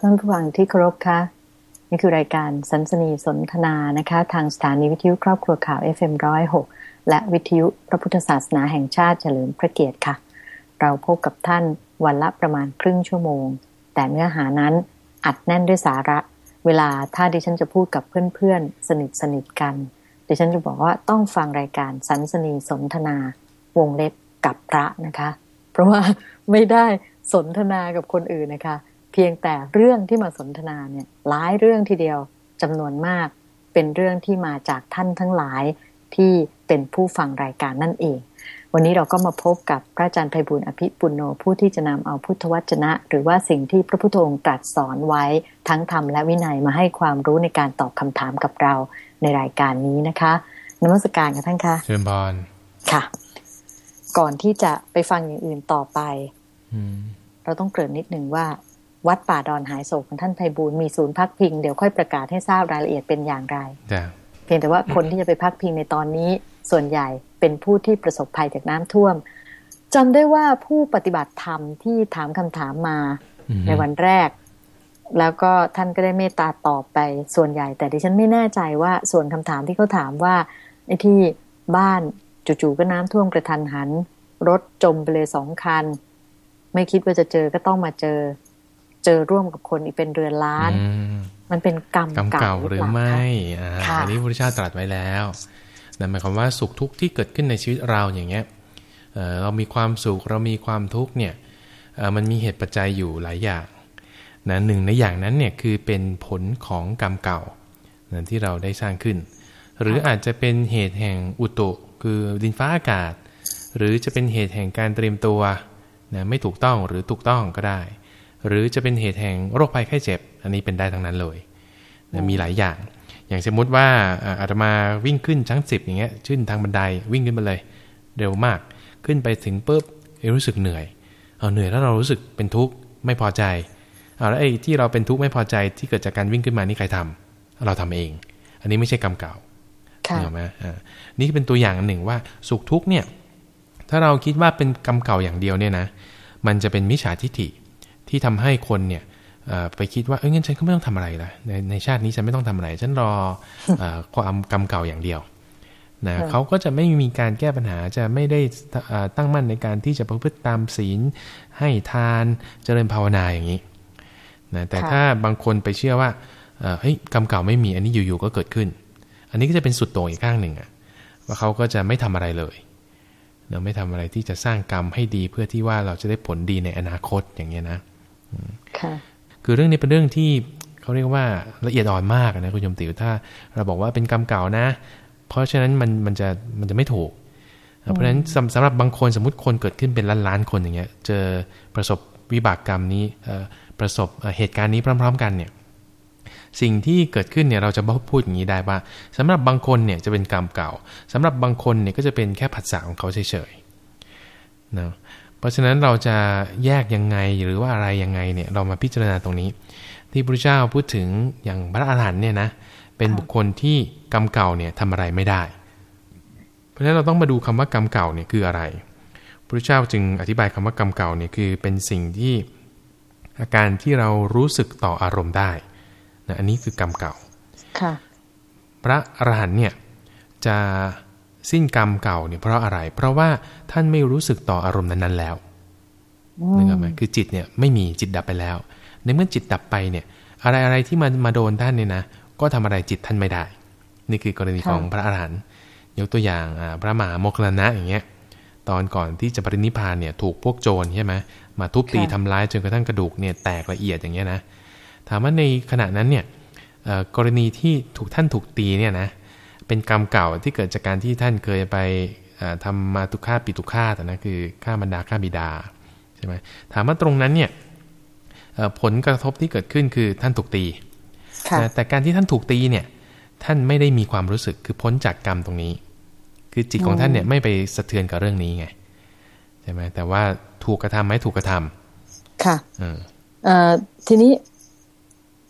ท่านผู้ฟังที่เคารพคะนี่คือรายการสันสนีสนทนานะคะ ทางสถานีวิทยุครอบครัวข่าว FM106 และวิทยุพระพุทธศาสนาแห่งชาติเฉลิมพระเกียรติค่ะ เราพบกับท่านวันละประมาณครึ่งชั่วโมง แต่เนื้อหานั้นอัดแน่นด้วยสาระ เวลาถ้าดิฉันจะพูดกับเพื่อนๆ สนิทสนิทกัน ดิฉันจะบอกว่าต้องฟังรายการสันสนีสนทนา วงเล็บกับพระนะคะ เพราะว่าไม่ได้สนทนากับคนอื่นนะคะ เพียงแต่เรื่องที่มาสนทนาเนี่ยหลายเรื่องทีเดียวจำนวนมากเป็นเรื่องที่มาจากท่านทั้งหลายที่เป็นผู้ฟังรายการนั่นเอง วันนี้เราก็มาพบกับพระอาจารย์ไพบุญอภิปุโนผู้ที่จะนำเอาพุทธวจนะ หรือว่าสิ่งที่พระพุทธองค์ตรัสสอนไว้ทั้งธรรมและวินัยมาให้ความรู้ในการตอบคำถามกับเราในรายการนี้นะคะนมัสการกับท่านคะเชิญบอลค่ะ ก่อนที่จะไปฟังอย่างอื่นต่อไปเราต้องเกริ่นนิดหนึ่งว่า วัดป่าดอนหายโศกของท่านไพบูลมีศูนย์พักพิงเดี๋ยวค่อยประกาศให้ทราบรายละเอียดเป็นอย่างไรเพียงแต่ว่าคนที่จะไปพักพิงในตอนนี้ ส่วนใหญ่เป็นผู้ที่ประสบภัยจากน้ำท่วมจำได้ว่าผู้ปฏิบัติธรรมที่ถามคำถามมาในวันแรก แล้วก็ท่านก็ได้เมตตาตอบไปส่วนใหญ่ แต่ดิฉันไม่แน่ใจว่าส่วนคำถามที่เขาถามว่าไอ้ที่บ้านจู่ๆก็น้ำท่วมกระทันหัน รถจมไปเลยสองคัน ไม่คิดว่าจะเจอก็ต้องมาเจอ เจอร่วมกับคนอีกเป็นเรือนล้าน มันเป็นกรรมเก่าหรือไม่อันนี้พระพุทธเจ้าตรัสไว้แล้วนั่นหมายความว่าสุขทุกข์ที่เกิดขึ้นในชีวิตเราอย่างเงี้ยเรามีความสุขเรามีความทุกข์เนี่ยมันมีเหตุปัจจัยอยู่หลายอย่างนะหนึ่งในอย่างนั้นเนี่ยคือเป็นผลของกรรมเก่านะที่เราได้สร้างขึ้น หรืออาจจะเป็นเหตุแห่งอุตุคือดินฟ้าอากาศ หรือจะเป็นเหตุแห่งการเตรียมตัวนะไม่ถูกต้องหรือถูกต้องก็ได้ หรือจะเป็นเหตุแห่งโรคภัยไข้เจ็บ อันนี้เป็นได้ทั้งนั้นเลยนะมีหลายอย่าง อย่างสมมติว่าอาตมาวิ่งขึ้นชั้นสิบอย่างเงี้ยขึ้นทางบันไดวิ่งขึ้นมาเลย เร็วมาก ขึ้นไปถึงปุ๊บรู้สึกเหนื่อยเอาเหนื่อยแล้วเรารู้สึกเป็นทุกข์ไม่พอใจเอาแล้วไอ้ที่เราเป็นทุกข์ไม่พอใจที่เกิดจากการวิ่งขึ้นมานี่ใครทำเราทำเอง อันนี้ไม่ใช่กรรมเก่าเห็นไหมนี่เป็นตัวอย่างหนึ่งว่าสุขทุกข์เนี่ย ถ้าเราคิดว่าเป็นกรรมเก่าอย่างเดียวเนี่ยนะ มันจะเป็นมิจฉาทิฏฐิ ที่ทำให้คนเนี่ยไปคิดว่าเอ้ยงั้นฉันก็ไม่ต้องทำอะไรละในในชาตินี้ฉันไม่ต้องทำอะไร ฉันรอความกรรมเก่าอย่างเดียวนะเขาก็จะไม่มีการแก้ปัญหาจะไม่ได้ตั้งมั่นในการที่จะประพฤติตามศีล ให้ทานเจริญภาวนาอย่างนี้นะแต่ถ้าบางคนไปเชื่อว่าเฮ้ยกรรมเก่าไม่มีอันนี้อยู่ๆก็เกิดขึ้น อันนี้ก็จะเป็นสุดโต่งอีกข้างหนึ่งอะว่าเขาก็จะไม่ทำอะไรเลยเราไม่ทำอะไรที่จะสร้างกรรมให้ดีเพื่อที่ว่าเราจะได้ผลดีในอนาคตอย่างเงี้ยนะ ค่ะคือเรื่องนี้เป็นเรื่องที่เขาเรียกว่าละเอียดอ่อนมากนะคุณยมติวถ้า เราบอกว่าเป็นกรรมเก่านะ เพราะฉะนั้นมันมันจะมันจะไม่ถูก เพราะฉะนั้นสำหรับบางคนสมมติคนเกิดขึ้นเป็นล้านล้านคนอย่างเงี้ย เจอประสบวิบากกรรมนี้ประสบเหตุการณ์นี้พร้อม ๆ กันเนี่ยสิ่งที่เกิดขึ้นเนี่ยเราจะพูดอย่างนี้ได้ว่าสำหรับบางคนเนี่ยจะเป็นกรรมเก่าสำหรับบางคนเนี่ยก็จะเป็นแค่ผัสสะของเขาเฉยๆนะเพ ราะฉะนั้นเราจะแยกยังไงหรือว่าอะไรยังไงเนี่ยเรามาพิจารณาตรงนี้ ที่พระเจ้าพูดถึงอย่างพระอาหารหันต์เนี่ยนะเป็นบุคคลที่กรรมเก่าเนี่ยทำอะไรไม่ได้ เพราะฉะนั้นเราต้องมาดูคำว่ากรรมเก่าเนี่ยคืออะไรพระเจ้าจึงอธิบายคำว่ากรรมเก่าเนี่ยคือเป็นสิ่งที่อาการที่เรารู้สึกต่ออารมณ์ได้นะอันนี้คือกรรมเก่าค่ะพระอรหันต์เนี่ยจะ สิ้นกรรมเก่าเนี่ยเพราะอะไร เพราะว่าท่านไม่รู้สึกต่ออารมณ์นั้นๆแล้วนึกออกไหมคือจิตเนี่ยไม่มีจิตดับไปแล้ว ในเมื่อจิตดับไปเนี่ย อะไรอะไรที่มามาโดนท่านเนี่ยนะก็ทำอะไรจิตท่านไม่ได้ นี่คือกรณีของพระอรหันต์ยกตัวอย่างพระมหาโมคลนะอย่างเงี้ยตอนก่อนที่จะปรินิพานเนี่ยถูกพวกโจรใช่ไหมมาทุบตีทำร้ายจนกระทั่งกระดูกเนี่ยแตกละเอียดอย่างเงี้ยนะถามว่าในขณะนั้นเนี่ยกรณีที่ถูกท่านถูกตีเนี่ยนะ เป็นกรรมเก่าที่เกิดจากการที่ท่านเคยไปทำมาตุฆ่าปิตุฆ่าแต่นะคือฆ่าบรรดาฆ่าบิดาใช่ไหมถามว่าตรงนั้นเนี่ยผลกระทบที่เกิดขึ้นคือท่านถูกตี แต่การที่ท่านถูกตีเนี่ยท่านไม่ได้มีความรู้สึกคือพ้นจากกรรมตรงนี้ คือจิตของท่านเนี่ยไม่ไปสะเทือนกับเรื่องนี้ไงใช่ไหมแต่ว่าถูกกระทำไหมถูกกระทำค่ะทีนี้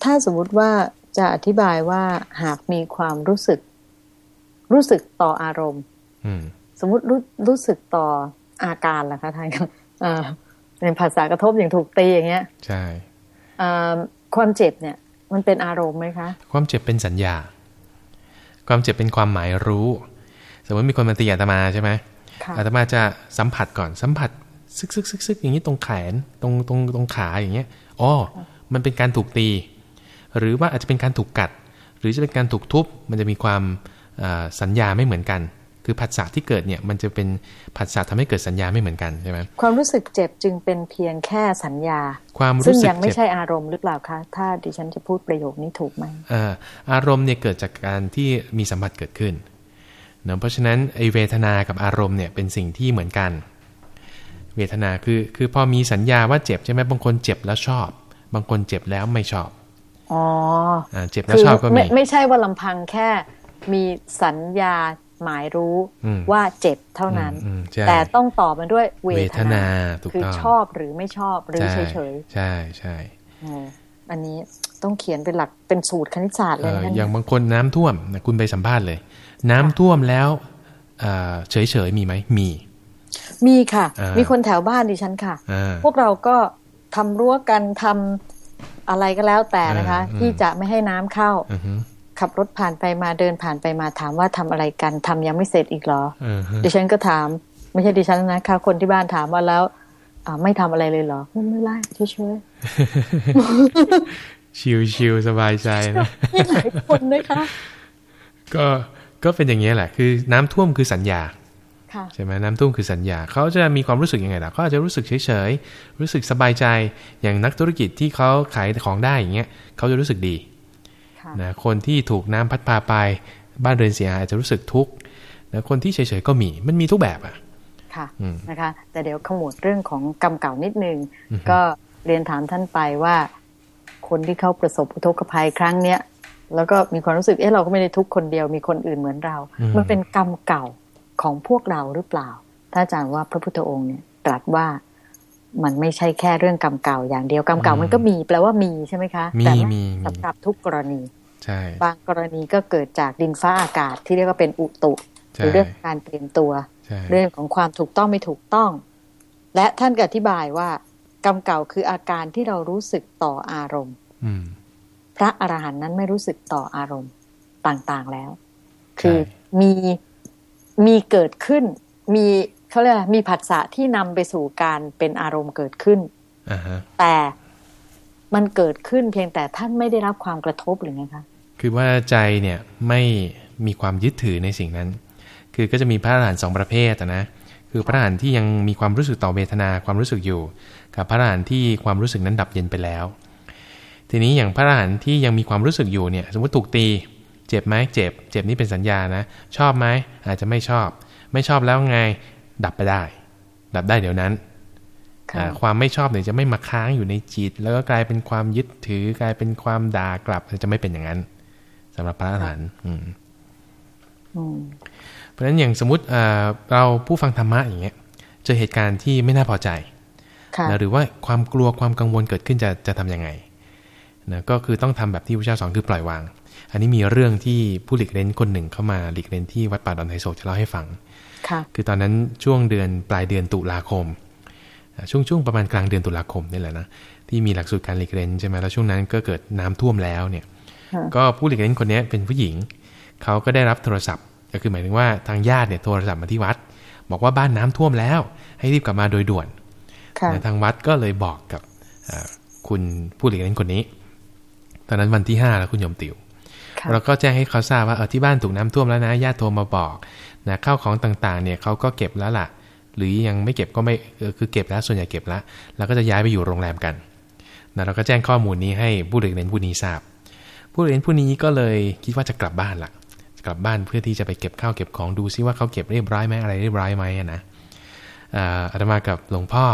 ถ้าสมมุติว่าจะอธิบายว่าหากมีความรู้สึก รู้สึกต่ออารมณ์สมมติรู้รู้สึกต่ออาการล่ะคะท่านเป็นภาษากระทบอย่างถูกตีอย่างเงี้ย ใช่ความเจ็บเนี่ย มันเป็นอารมณ์ไหมคะ ความเจ็บเป็นสัญญา ความเจ็บเป็นความหมายรู้ สมมติมีคนมาตีอาตมาใช่ไหมค่ะอาตมาจะสัมผัสก่อนสัมผัสซึกซึกซึกซึกอย่างนี้ตรงแขนตรงตรงตรงขาอย่างเงี้ยอ๋อมันเป็นการถูกตี หรือว่าอาจจะเป็นการถูกกัด หรือจะเป็นการถูกทุบ มันจะมีความอ่า สัญญาไม่เหมือนกัน คือผัสสะที่เกิดเนี่ยมันจะเป็นผัสสะทำให้เกิดสัญญาไม่เหมือนกันใช่ไหมความรู้สึกเจ็บจึงเป็นเพียงแค่สัญญา ความซึ่รู้งสึกยังไม่เจ็บใช่อารมณ์หรือเปล่าคะถ้าดิฉันจะพูดประโยคนี้ถูกไหมอ่าอารมณ์เนี่ยเกิดจากการที่มีสัมผัสเกิดขึ้นเนอะเพราะฉะนั้นไอเวทนากับอารมณ์เนี่ยเป็นสิ่งที่เหมือนกัน เวทนาคือคือพอมีสัญญาว่าเจ็บใช่ไหมบางคนเจ็บแล้วชอบ บางคนเจ็บแล้วไม่ชอบอ๋ออ่าเจ็บแล้วคือชอบก็มีไม่ไม่ใช่ว่าลำพังแค่ มีสัญญาหมายรู้อืมว่าเจ็บเท่านั้นอืมใช่แต่ต้องต่อมันด้วยเวเวททนานาถูกคือต้องชอบหรือไม่ชอบหรือเฉใช่ยเฉยใช่ใช่ๆอ๋ออันนี้ต้องเขียนเป็นหลักเป็นสูตรคณิตศาสตร์เอเลยอนะอย่างบางคนน้ำท่วมนะคุณไปสัมภาษณ์เลย น้ำท่วมแล้วเฉยเฉยๆมีไหมมี มีค่ะอ่ามีมีคนแถวบ้านดิฉันค่ะอ่าพวกเราก็ทำรั้วกันทำอะไรก็แล้วแต่นะคะอ่าอืมที่จะไม่ให้น้ำเข้าอือฮึ ขับรถผ่านไปมาเดินผ่านไปมาถามว่าทำอะไรกันทำยังไม่เสร็จอีกเหรออือฮึดิฉันก็ถาม ไม่ใช่ดิฉันนะคะคนที่บ้านถามว่าแล้วอ่าไม่ทำอะไรเลยเหรอ ไม่ไม่ไล่เฉยชิวชิวๆสบายใจนะๆมีหลายคนนะคะก็ก็เป็นอย่างนี้ยแหละ คือน้ำท่วมคือสัญญาค่ะใช่ไหมน้ำท่วมคือสัญญาเขาจะมีความรู้สึกยังไงล่ะเขาอาจจะรู้สึกเฉยๆรู้สึกสบายใจอย่างนักธุรกิจที่เขาขายของได้อย่างเงี้ยเขาจะรู้สึกดีค่ะ นะคนที่ถูกน้ำพัดพาไป บ้านเรือนเสียหายอาจจะรู้สึกทุกข์นะคนที่เฉยๆก็มีมันมีทุกแบบอะค่ะอืมนะคะ แต่เดี๋ยวขมวดเรื่องของกรรมเก่านิดนึงอือฮึก็เรียนถามท่านไปว่า คนที่เขาประสบอุทกภัยครั้งเนี้ยแล้วก็มีความรู้สึกเอ๊ะเราก็ไม่ได้ทุกข์คนเดียวมีคนอื่นเหมือนเราอืมมันเป็นกรรมเก่าของพวกเราหรือเปล่า ถ้าอาจารย์ว่าพระพุทธองค์เนี่ยตรัสว่า มันไม่ใช่แค่เรื่องกรรมเก่าอย่างเดียวกรรมเก่ามันก็มีแปลว่ามีใช่ไหมคะมีแต่ไม่มีมีสำหรับทุกกรณีใช่บางกรณีก็เกิดจากดินฟ้าอากาศที่เรียกว่าเป็นอุตุหใช่รือเรื่องการเตรียมตัวใช่เรื่องของความถูกต้องไม่ถูกต้อง และท่านก็อธิบายว่ากรรมเก่าคืออาการที่เรารู้สึกต่ออารมณ์อืมพระอรหันต์นั้นไม่รู้สึกต่ออารมณ์ต่างๆแล้ว คือใช่มีมีเกิดขึ้นมี เขาเรียกอะไรมีผัสสะที่นำไปสู่การเป็นอารมณ์เกิดขึ้นอ่าฮะแต่มันเกิดขึ้นเพียงแต่ท่านไม่ได้รับความกระทบหรือไงคะ คือว่าใจเนี่ยไม่มีความยึดถือในสิ่งนั้น คือก็จะมีพระอรหันต์สองประเภทอะนะ คือพระอรหันต์ที่ยังมีความรู้สึกต่อเวทนาความรู้สึกอยู่ กับพระอรหันต์ที่ความรู้สึกนั้นดับเย็นไปแล้ว ทีนี้อย่างพระอรหันต์ที่ยังมีความรู้สึกอยู่เนี่ยสมมติถูกตี เจ็บไหมเจ็บ เจ็บนี่เป็นสัญญานะ ชอบไหมอาจจะไม่ชอบ ไม่ชอบแล้วไง ดับไปได้ ดับได้เดี๋ยวนั้นค่ะอ่าความไม่ชอบเนี่ยจะไม่มาค้างอยู่ในจิต แล้วก็กลายเป็นความยึดถือกลายเป็นความด่ากลับจะไม่เป็นอย่างนั้นสำหรับพระอรหันต์อืมอืมเพราะฉะนั้นอย่างสมมติเอ่อเราผู้ฟังธรรมะอย่างเงี้ยเจอเหตุการณ์ที่ไม่น่าพอใจค่ะนะหรือว่าความกลัวความกังวลเกิดขึ้นจะจะทำยังไง นะก็คือต้องทำแบบที่พระเจ้าสอนคือปล่อยวาง อันนี้มีเรื่องที่ผู้หลีกเล่นคนหนึ่งเข้ามาหลีกเล่นที่วัดป่าดอนไทโศกจะเล่าให้ฟังค่ะคือตอนนั้นช่วงเดือนปลายเดือนตุลาคมอ่าช่วงช่วงประมาณกลางเดือนตุลาคมนี่แหละนะที่มีหลักสูตรการหลีกเล่นใช่ไหมแล้วช่วงนั้นก็เกิดน้ำท่วมแล้วเนี่ยค่ะก็ผู้หลีกเล่นคนนี้เป็นผู้หญิงเขาก็ได้รับโทรศัพท์ ก็คือหมายถึงว่าทางญาติเนี่ยโทรศัพท์มาที่วัด บอกว่าบ้านน้ำท่วมแล้ว ให้รีบกลับมาโดยด่วนค่ะนะทางวัดก็เลยบอกกับอ่าคุณผู้หลีกเล่นคนนี้ ตอนนั้นวันที่ห้าแล้วคุณโยมติวค่ะเราก็แจ้งให้เขาทราบว่าเออที่บ้านถูกน้ำท่วมแล้วนะญาติโทรมาบอกนะข้าวของต่างๆ เนี่ยเขาก็เก็บแล้วล่ะ หรือยังไม่เก็บก็ไม่เออคือเก็บแล้วส่วนใหญ่เก็บแล้วแล้วก็จะย้ายไปอยู่โรงแรมกันนะเราก็แจ้งข้อมูลนี้ให้ผู้เรียนผู้นี้ทราบ ผู้เรียนผู้นี้ก็เลยคิดว่าจะกลับบ้านละกลับบ้านเพื่อที่จะไปเก็บข้าวเก็บของดูซิว่าเขาเก็บเรียบร้อยไหมอะไรเรียบร้อยไหมอะนะอ่าอาตมากับหลวงพ่อ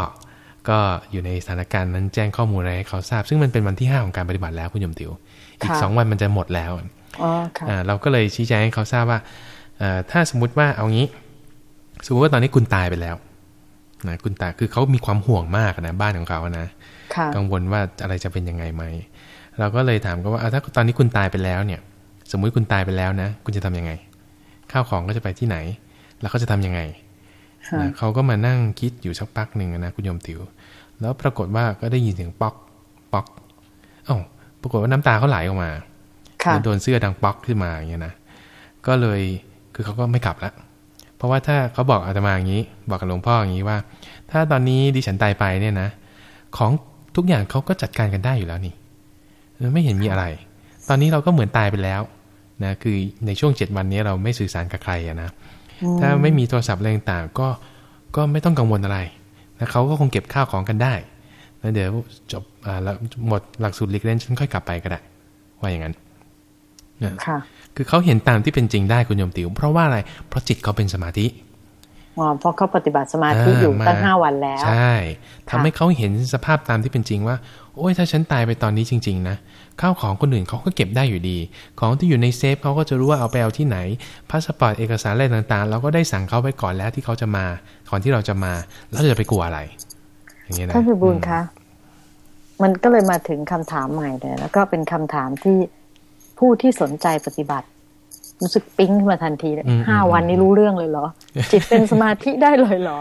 ก็อยู่ในสถานการณ์นั้นแจ้งข้อมูลอะไรให้เขาทราบ ซึ่งมันเป็นวันที่ 5 ของการปฏิบัติแล้วคุณโยมติว อีกค่ะสองวันมันจะหมดแล้วอ๋อค่ะอ่าเราก็เลยชี้แจงให้เขาทราบว่าเอ่อถ้าสมมติว่าเอางี้ สมมติว่าตอนนี้คุณตายไปแล้วนะคุณตายคือเขามีความห่วงมากนะบ้านของเขานะค่ะกังวลว่าอะไรจะเป็นยังไงไหมเราก็เลยถามเขาว่าอะถ้าตอนนี้คุณตายไปแล้วเนี่ย สมมุติคุณตายไปแล้วนะ คุณจะทำยังไง ข้าวของก็จะไปที่ไหน แล้วเขาจะทำยังไงค่ะนะ เขาก็มานั่งคิดอยู่สักพักหนึ่งนะคุณโยมติวแล้วปรากฏว่าก็ได้ยินเสียงป๊อกป๊อกเอ้าปรากฏว่าน้ำตาเขาไหลออกมาค่ะแล้วโดนเสื้อดังป๊อกขึ้นมาอย่างเงี้ยนะก็เลยคือเขาก็ไม่กลับละเพราะว่าถ้าเขาบอกอาตมาอย่างนี้ บอกกับหลวงพ่ออย่างนี้ว่า ถ้าตอนนี้ดิฉันตายไปเนี่ยนะ ของทุกอย่างเขาก็จัดการกันได้อยู่แล้วนี่ไม่เห็นมีอะไร ตอนนี้เราก็เหมือนตายไปแล้วนะคือในช่วงเจ็ดวันนี้เราไม่สื่อสารกับใครอะนะ ถ้าไม่มีโทรศัพท์อะไรต่างๆก็ก็ไม่ต้องกังวลอะไรนะเขาก็คงเก็บข้าวของกันได้แล้วเดี๋ยวจบอ่าแล้วหมดหลักสูตรหลีกเร้นฉันค่อยกลับไปก็ได้ ว่าอย่างนั้นนะค่ะคือเขาเห็นตามที่เป็นจริงได้คุณโยมติวเพราะว่าอะไรเพราะจิตเขาเป็นสมาธิอ๋อ เพราะเขาปฏิบัติสมาธิอยู่เออมาตั้งห้าวันแล้ว ใช่ทำค่ะให้เขาเห็นสภาพตามที่เป็นจริงว่า โอ้ยถ้าฉันตายไปตอนนี้จริง ๆ นะข้าวของคนอื่นเขาก็เก็บได้อยู่ดี ของที่อยู่ในเซฟเขาก็จะรู้ว่าเอาไปเอาที่ไหน พาสปอร์ตเอกสารอะไรต่างๆ เราก็ได้สั่งเขาไว้ก่อนแล้วที่เขาจะมาก่อนที่เราจะมา แล้วเราจะไปกลัวอะไร อย่างเงี้ยนะท่านพิบูลอืมคะ มันก็เลยมาถึงคำถามใหม่เลยแล้วก็เป็นคำถามที่ผู้ที่สนใจปฏิบัติ รู้สึกปิ๊งขึ้นมาทันทีเลยอืมห้าอืมวันนี้รู้เรื่องเลยเหรอ จิตเป็นสมาธิได้เลยเหรอ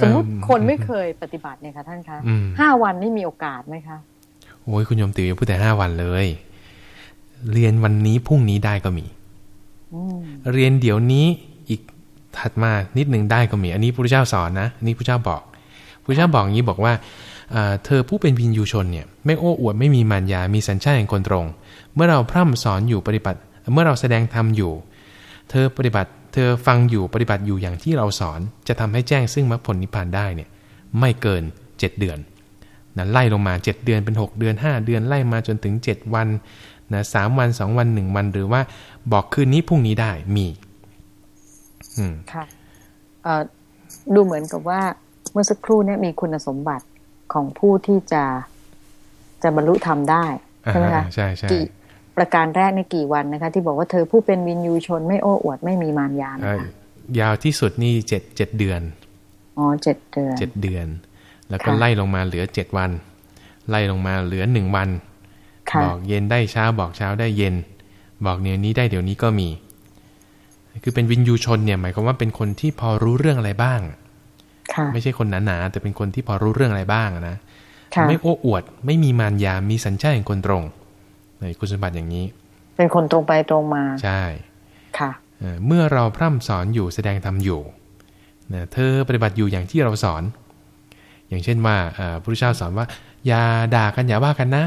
สมมติคนไม่เคยปฏิบัติเนี่ยค่ะท่านคะอืมห้าวันนี่มีโอกาสไหมคะโอ้ยคุณโยมติวอย่าพูดแต่ห้าวันเลย เรียนวันนี้พรุ่งนี้ได้ก็มีอืมเรียนเดี๋ยวนี้อีกถัดมานิดหนึ่งได้ก็มี อันนี้พระเจ้าสอนนะอันนี้พระเจ้าบอกพระเจ้าบอกอย่างนี้บอกว่าอ่าเธอผู้เป็นพินยูชนเนี่ย ไม่โอ้อวดไม่มีมารยา มีสัญชาติแห่งคนตรง เมื่อเราพร่ำสอนอยู่ปฏิบัติ เมื่อเราแสดงธรรมอยู่ เธอปฏิบัติ เธอฟังอยู่ปฏิบัติอยู่อย่างที่เราสอน จะทำให้แจ้งซึ่งมรรคผลนิพพานได้เนี่ยไม่เกิน 7 เดือนนะไล่ลงมา 7 เดือนเป็น 6 เดือน 5 เดือนไล่มาจนถึง 7 วันนะสามวัน 2 วัน 1 วัน หรือว่าบอกคืนนี้พรุ่งนี้ได้มีอืมค่ะเอ่อดูเหมือนกับว่าเมื่อสักครู่เนี่ยมีคุณสมบัติของผู้ที่จะจะบรรลุธรรมได้ใช่ไหมคะอ่าใช่ใช่กี่ ประการแรกในกี่วันนะคะ ที่บอกว่าเธอผู้เป็นวินยูชนไม่โอ้อวดไม่มีมารยานะเอ่อคะยาวที่สุดนี่เจ็ดเจ็ดเดือนอ๋อเจ็ดเดือนเจ็ดเดือน แล้วก็ค่ะไล่ลงมาเหลือเจ็ดวัน ไล่ลงมาเหลือหนึ่งวันค่ะบอกเย็นได้เช้าบอกเช้าได้เย็น บอกเดี๋ยวนี้ได้เดี๋ยวนี้ก็มี คือเป็นวินยูชนเนี่ย หมายความว่าเป็นคนที่พอรู้เรื่องอะไรบ้างค่ะไม่ใช่คนหนาๆแต่เป็นคนที่พอรู้เรื่องอะไรบ้างอะนะค่ะไม่โอ้อวด ไม่มีมารยามีสัญชาติแห่งคนตรง ในคุณสมบัติอย่างนี้ เป็นคนตรงไปตรงมา ใช่ ค่ะเอ่อเมื่อเราพร่ำสอนอยู่แสดงธรรมอยู่นะเธอปฏิบัติอยู่อย่างที่เราสอน อย่างเช่นว่าเอ่อพระพุทธเจ้าสอนว่า อย่าด่ากันอย่าว่ากันนะ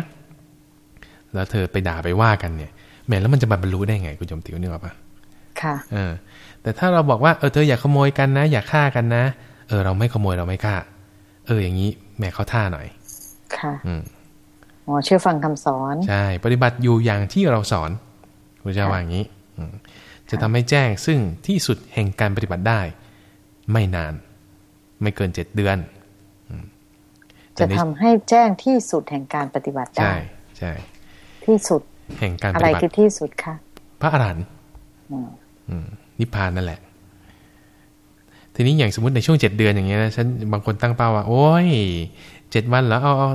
แล้วเธอไปด่าไปว่ากันเนี่ยแหมแล้วมันจะบรรลุได้ไงคุณโยมติ๋วนึกออกปะค่ะเออแต่ถ้าเราบอกว่าเออเธออย่าขโมยกันนะ อย่าฆ่ากันนะ เออ เราไม่ขโมยเราไม่ฆ่า เอออย่างนี้แหมเขาท่าหน่อย ค่ะ อืม อ๋อเชื่อฟังคำสอน ใช่ ปฏิบัติอยู่อย่างที่เราสอนพระเจ้าว่าอย่างนี้อืมจะทำให้แจ้งซึ่งที่สุดแห่งการปฏิบัติได้ ไม่นาน ไม่เกินเจ็ดเดือนอืมแต่จะในทำให้แจ้งที่สุดแห่งการปฏิบัติได้ ใช่ใช่ที่สุดแห่งการปอะไรฏิบัติคือที่สุดคะพระอรหันต์อืมอืมนิพพานนั่นแหละ ทีนี้อย่างสมมติในช่วงเจ็ดเดือนอย่างเงี้ยนะฉันบางคนตั้งเป้าว่า โอ้ยเจ็ดวันแล้วเอาเอา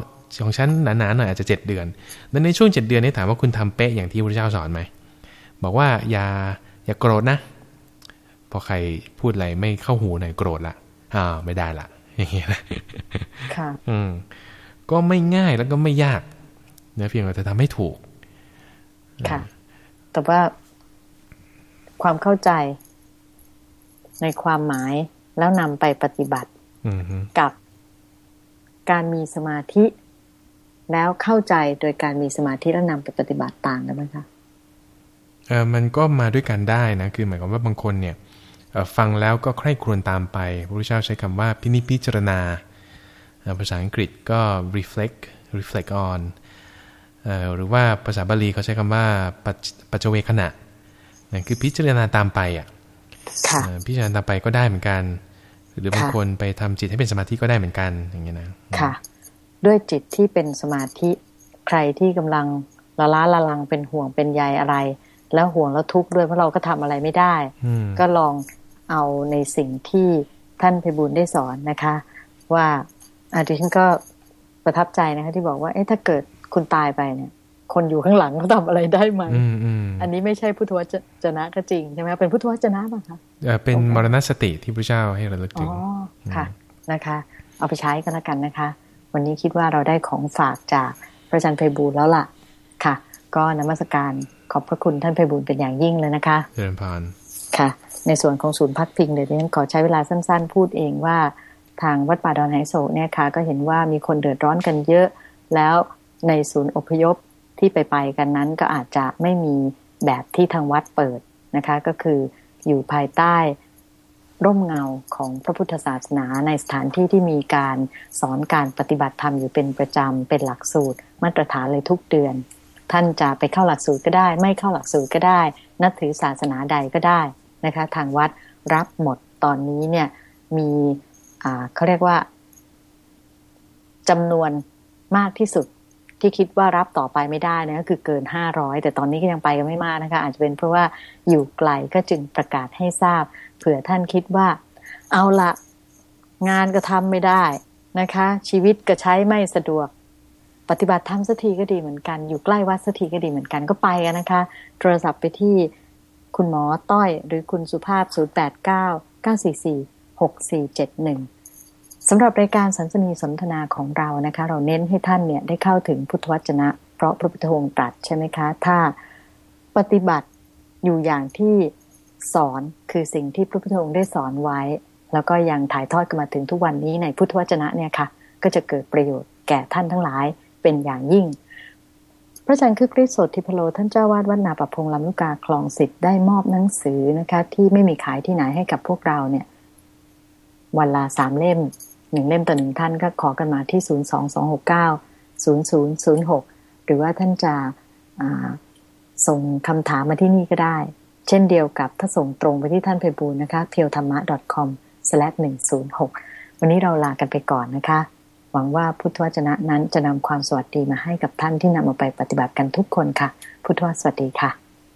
ของฉันหนาๆหน่อยอาจจะเจ็ดเดือนแล้วในช่วงเจ็ดเดือนนี้ถามว่าคุณทำเป๊ะอย่างที่พระเจ้าสอนไหม บอกว่าอย่าอย่าโกรธนะ พอใครพูดอะไรไม่เข้าหูหน่อยโกรธละอ้าวไม่ได้ละอย่างเงี้ยนะค่ะอืมก็ไม่ง่ายแล้วก็ไม่ยากนะเพียงแต่จะทำให้ถูก ค่ะ แต่ว่าความเข้าใจในความหมายแล้วนำไปปฏิบัติอืมฮึกับการมีสมาธิ แล้วเข้าใจโดยการมีสมาธิแล้วนำไปปฏิบัติต่างกันไหมคะเออมันก็มาด้วยกันได้นะคือหมายความว่าบางคนเนี่ยเอ่อฟังแล้วก็ใคร่ครวญตามไปพระพุทธเจ้าใช้คำว่าพินิจพิจารณาเอ่อภาษาอังกฤษก็ reflect reflect on เอ่อหรือว่าภาษาบาลีเขาใช้คำว่าปัจปัจเจเวขณะนั่นคือพิจารณาตามไปอะค่ะเอ่อพิจารณาตามไปก็ได้เหมือนกัน หรือบางค่ะคนไปทำจิตให้เป็นสมาธิก็ได้เหมือนกันอย่างเงี้ยนะค่ะ ด้วยจิตที่เป็นสมาธิ ใครที่กำลังละล้าละลังเป็นห่วงเป็นใยอะไร แล้วห่วงแล้วทุกข์ด้วยเพราะเราก็ทำอะไรไม่ได้อืมก็ลองเอาในสิ่งที่ท่านเพบุญได้สอนนะคะ ว่าอาดิฉันก็ประทับใจนะคะที่บอกว่าเอ๊ะถ้าเกิดคุณตายไปเนี่ย คนอยู่ข้างหลังเขาทำอะไรได้ไหมอืมอืมอันนี้ไม่ใช่พุทธวจนะก็จริงใช่ไหมเป็นพุทธวจนะป่ะคะเอ่อเป็นโอเคมรณสติที่พระเจ้าให้ระลึกอ๋ถึองค่ะนะคะ เอาไปใช้กันแล้วกันนะคะ วันนี้คิดว่าเราได้ของฝากจากพระอาจารย์ไพบูลย์แล้วล่ะ ก็นมัสการขอบพระคุณท่านไพบุญเป็นอย่างยิ่งเลยนะคะเริญพานค่ะ ในส่วนของศูนย์พักพิงเดี๋ยวนี้ขอใช้เวลาสั้น ๆ พูดเองว่าทางวัดป่าดอนไฮโซเนี่ยค่ะ ก็เห็นว่ามีคนเดือดร้อนกันเยอะ แล้วในศูนย์อพยพที่ไปไปกันนั้นก็อาจจะไม่มีแบบที่ทางวัดเปิดนะคะ ก็คืออยู่ภายใต้ ร่มเงาของพระพุทธศาสนาในสถานที่ที่มีการสอนการปฏิบัติธรรมอยู่เป็นประจำเป็นหลักสูตร มาตรฐานเลยทุกเดือน ท่านจะไปเข้าหลักสูตรก็ได้ ไม่เข้าหลักสูตรก็ได้ นับถือศาสนาใดก็ได้นะคะ ทางวัดรับหมดตอนนี้เนี่ยมีเขาเรียกว่าจำนวนมากที่สุดที่คิดว่ารับต่อไปไม่ได้นะก็คือเกินห้าร้อยแต่ตอนนี้ก็ยังไปกันไม่มากนะคะ อาจจะเป็นเพราะว่าอยู่ไกลก็จึงประกาศให้ทราบ เผื่อท่านคิดว่า เอาละงานก็ทำไม่ได้นะคะ ชีวิตก็ใช้ไม่สะดวก ปฏิบัติธรรมสักทีก็ดีเหมือนกัน อยู่ใกล้วัดสักทีก็ดีเหมือนกันก็ไปกันนะคะ โทรศัพท์ไปที่คุณหมอต้อย หรือคุณสุภาพ 089 944 6471 สำหรับรายการสันสนีสนทนาของเรานะคะ เราเน้นให้ท่านเนี่ยได้เข้าถึงพุทธวจนะ เพราะพระพุทธองค์ตรัสใช่ไหมคะ ถ้าปฏิบัติอยู่อย่างที่ สอนคือสิ่งที่พระพุทธองค์ได้สอนไว้ แล้วก็ยังถ่ายทอดกันมาถึงทุกวันนี้ในพุทธวจนะเนี่ยค่ะ ก็จะเกิดประโยชน์แก่ท่านทั้งหลายเป็นอย่างยิ่ง พระอาจารย์คือคริสโสติพโลท่านเจ้าวาดวัดนาปะพงลำลูกกาคลองสิทธิ์ได้มอบหนังสือนะคะ ที่ไม่มีขายที่ไหนให้กับพวกเราเนี่ย วันละสามเล่มหนึ่งเล่มต่อหนึ่งท่านก็ขอกันมาที่0 2 2 6 9 0 0 0 6หรือว่าท่านจะส่งคำถามมาที่นี่ก็ได้ เช่นเดียวกับถ้าส่งตรงไปที่ท่านเพบูลนะคะเพียวธรรมะ .com/106 วันนี้เราลากันไปก่อนนะคะ หวังว่าพุทธวจนะนั้นจะนำความสวัสดีมาให้กับท่านที่นำมาไปปฏิบัติกันทุกคนค่ะ พุทธวสวัสดีค่ะ